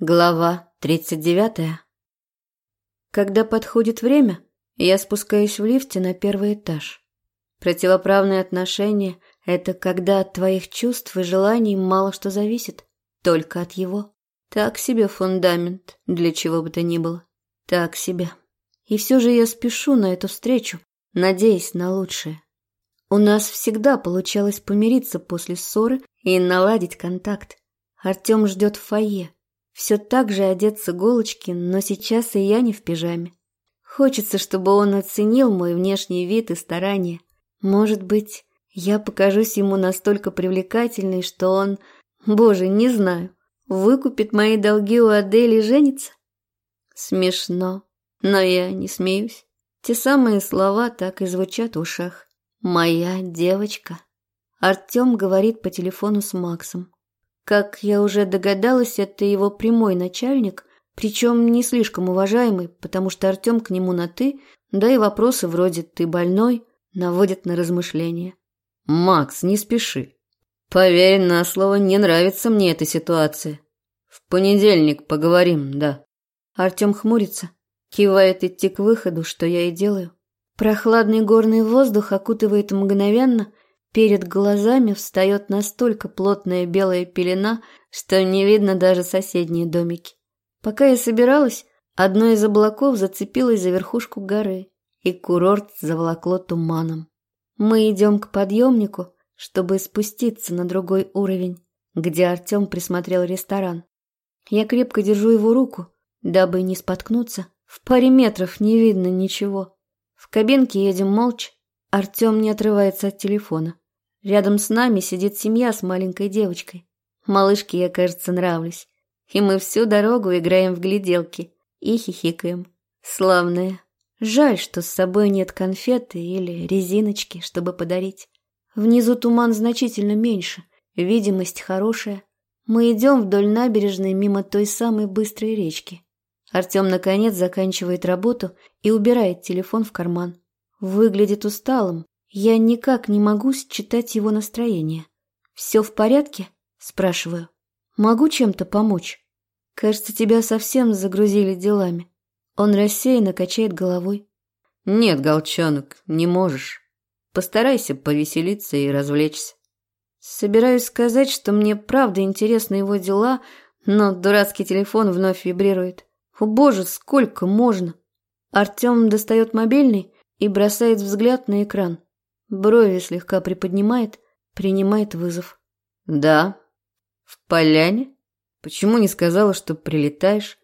Глава 39. Когда подходит время, я спускаюсь в лифте на первый этаж. Противоправные отношения – это когда от твоих чувств и желаний мало что зависит, только от его. Так себе фундамент, для чего бы то ни было. Так себе. И все же я спешу на эту встречу, надеясь на лучшее. У нас всегда получалось помириться после ссоры и наладить контакт. Артем ждет в фойе. Все так же одет с иголочки, но сейчас и я не в пижаме. Хочется, чтобы он оценил мой внешний вид и старания. Может быть, я покажусь ему настолько привлекательной, что он, боже, не знаю, выкупит мои долги у Адели и женится? Смешно, но я не смеюсь. Те самые слова так и звучат в ушах. «Моя девочка». Артем говорит по телефону с Максом. Как я уже догадалась, это его прямой начальник, причем не слишком уважаемый, потому что Артем к нему на «ты», да и вопросы вроде «ты больной» наводят на размышления. «Макс, не спеши. Поверь на слово, не нравится мне эта ситуация. В понедельник поговорим, да». Артем хмурится, кивает идти к выходу, что я и делаю. Прохладный горный воздух окутывает мгновенно, Перед глазами встает настолько плотная белая пелена, что не видно даже соседние домики. Пока я собиралась, одно из облаков зацепилось за верхушку горы, и курорт заволокло туманом. Мы идем к подъемнику, чтобы спуститься на другой уровень, где Артем присмотрел ресторан. Я крепко держу его руку, дабы не споткнуться. В паре метров не видно ничего. В кабинке едем молча, Артем не отрывается от телефона. Рядом с нами сидит семья с маленькой девочкой. Малышке я, кажется, нравлюсь. И мы всю дорогу играем в гляделки и хихикаем. Славная. Жаль, что с собой нет конфеты или резиночки, чтобы подарить. Внизу туман значительно меньше, видимость хорошая. Мы идем вдоль набережной мимо той самой быстрой речки. Артем, наконец, заканчивает работу и убирает телефон в карман. Выглядит усталым. Я никак не могу считать его настроение. «Все в порядке?» – спрашиваю. «Могу чем-то помочь?» «Кажется, тебя совсем загрузили делами». Он рассеянно качает головой. «Нет, Голчонок, не можешь. Постарайся повеселиться и развлечься». Собираюсь сказать, что мне правда интересны его дела, но дурацкий телефон вновь вибрирует. О боже, сколько можно! Артем достает мобильный и бросает взгляд на экран. Брови слегка приподнимает, принимает вызов. «Да? В поляне? Почему не сказала, что прилетаешь?»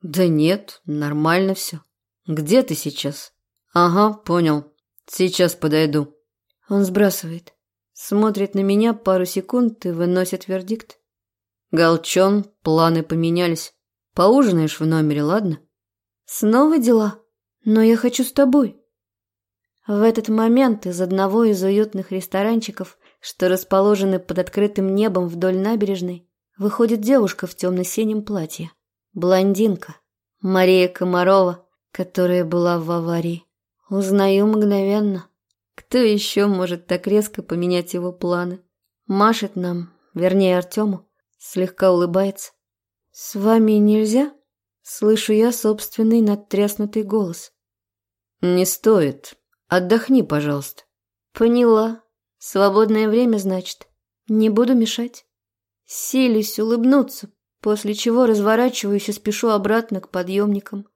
«Да нет, нормально все. Где ты сейчас?» «Ага, понял. Сейчас подойду». Он сбрасывает. Смотрит на меня пару секунд и выносит вердикт. «Галчон, планы поменялись. Поужинаешь в номере, ладно?» «Снова дела? Но я хочу с тобой». В этот момент из одного из уютных ресторанчиков, что расположены под открытым небом вдоль набережной, выходит девушка в темно-синем платье. Блондинка. Мария Комарова, которая была в аварии. Узнаю мгновенно. Кто еще может так резко поменять его планы? Машет нам, вернее Артему, слегка улыбается. «С вами нельзя?» Слышу я собственный надтряснутый голос. «Не стоит», Отдохни, пожалуйста. Поняла. Свободное время, значит. Не буду мешать. Силюсь улыбнуться, после чего разворачиваюсь и спешу обратно к подъемникам.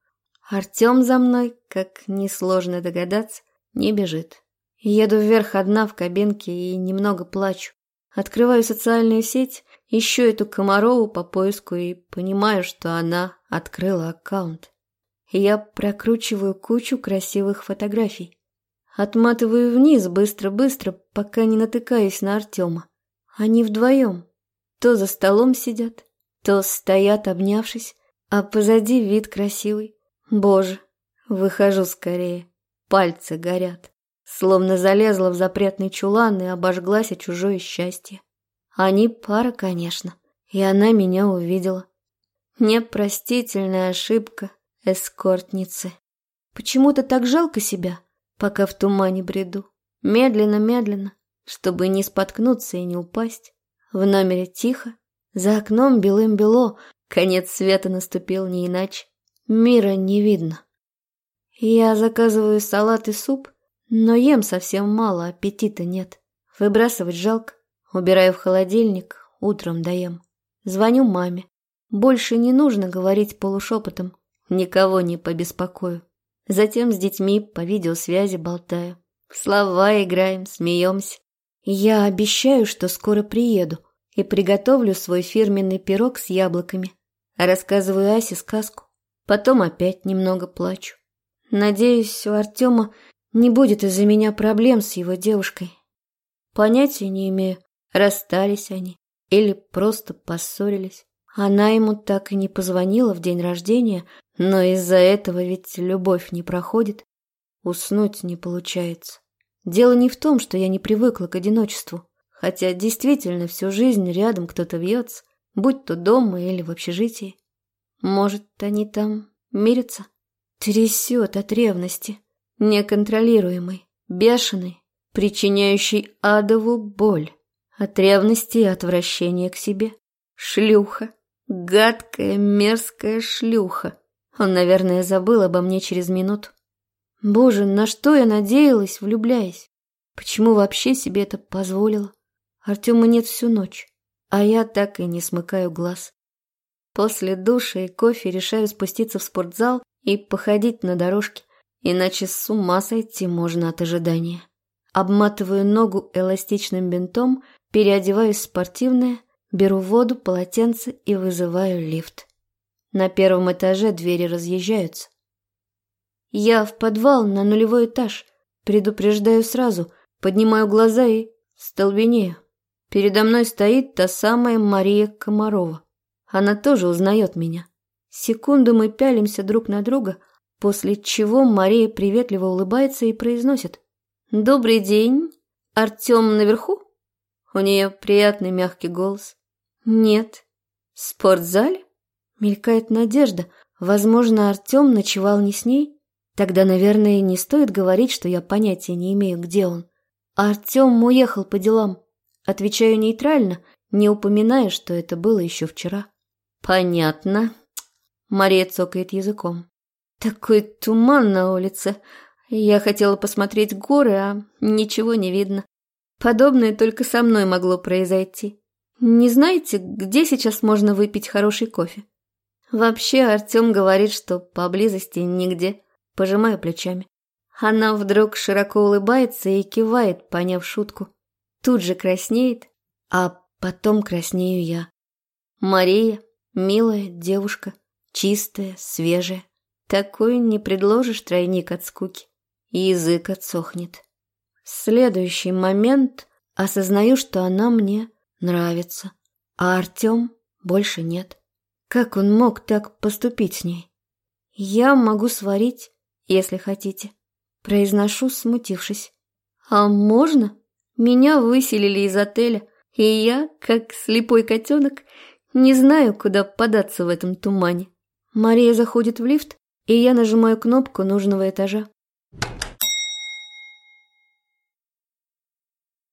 Артем за мной, как несложно догадаться, не бежит. Еду вверх одна в кабинке и немного плачу. Открываю социальную сеть, ищу эту Комарову по поиску и понимаю, что она открыла аккаунт. Я прокручиваю кучу красивых фотографий. Отматываю вниз быстро-быстро, пока не натыкаюсь на Артема. Они вдвоем. То за столом сидят, то стоят, обнявшись, а позади вид красивый. Боже, выхожу скорее. Пальцы горят. Словно залезла в запретный чулан и обожглась о чужое счастье. Они пара, конечно, и она меня увидела. Непростительная ошибка эскортницы. Почему-то так жалко себя пока в тумане бреду. Медленно-медленно, чтобы не споткнуться и не упасть. В номере тихо, за окном белым-бело, Конец света наступил не иначе. Мира не видно. Я заказываю салат и суп, но ем совсем мало, аппетита нет. Выбрасывать жалко. Убираю в холодильник, утром доем. Звоню маме. Больше не нужно говорить полушепотом. Никого не побеспокою. Затем с детьми по видеосвязи болтаю. Слова играем, смеемся. Я обещаю, что скоро приеду и приготовлю свой фирменный пирог с яблоками. Рассказываю Асе сказку. Потом опять немного плачу. Надеюсь, у Артема не будет из-за меня проблем с его девушкой. Понятия не имею, расстались они или просто поссорились. Она ему так и не позвонила в день рождения, но из-за этого ведь любовь не проходит. Уснуть не получается. Дело не в том, что я не привыкла к одиночеству, хотя действительно всю жизнь рядом кто-то вьется, будь то дома или в общежитии. Может, они там мирятся? Трясет от ревности, неконтролируемой, бешеной, причиняющей адову боль. От ревности и отвращения к себе. Шлюха. Гадкая, мерзкая шлюха. Он, наверное, забыл обо мне через минуту. Боже, на что я надеялась, влюбляясь? Почему вообще себе это позволила? Артема нет всю ночь, а я так и не смыкаю глаз. После душа и кофе решаю спуститься в спортзал и походить на дорожке, иначе с ума сойти можно от ожидания. Обматываю ногу эластичным бинтом, переодеваюсь в спортивное, беру воду, полотенце и вызываю лифт. На первом этаже двери разъезжаются. Я в подвал на нулевой этаж, предупреждаю сразу, поднимаю глаза и столбенею. Передо мной стоит та самая Мария Комарова. Она тоже узнает меня. Секунду мы пялимся друг на друга, после чего Мария приветливо улыбается и произносит «Добрый день, Артем наверху?» У нее приятный мягкий голос. «Нет». «В спортзале?» Мелькает надежда. Возможно, Артем ночевал не с ней? Тогда, наверное, не стоит говорить, что я понятия не имею, где он. Артем уехал по делам. Отвечаю нейтрально, не упоминая, что это было еще вчера. «Понятно», — Мария цокает языком. «Такой туман на улице. Я хотела посмотреть горы, а ничего не видно. Подобное только со мной могло произойти. Не знаете, где сейчас можно выпить хороший кофе? Вообще, Артем говорит, что поблизости нигде. Пожимаю плечами. Она вдруг широко улыбается и кивает, поняв шутку. Тут же краснеет, а потом краснею я. Мария, милая девушка, чистая, свежая. Такой не предложишь тройник от скуки. Язык отсохнет. В следующий момент осознаю, что она мне нравится, а Артем больше нет. Как он мог так поступить с ней? Я могу сварить, если хотите. Произношу, смутившись. А можно? Меня выселили из отеля, и я, как слепой котенок, не знаю, куда податься в этом тумане. Мария заходит в лифт, и я нажимаю кнопку нужного этажа.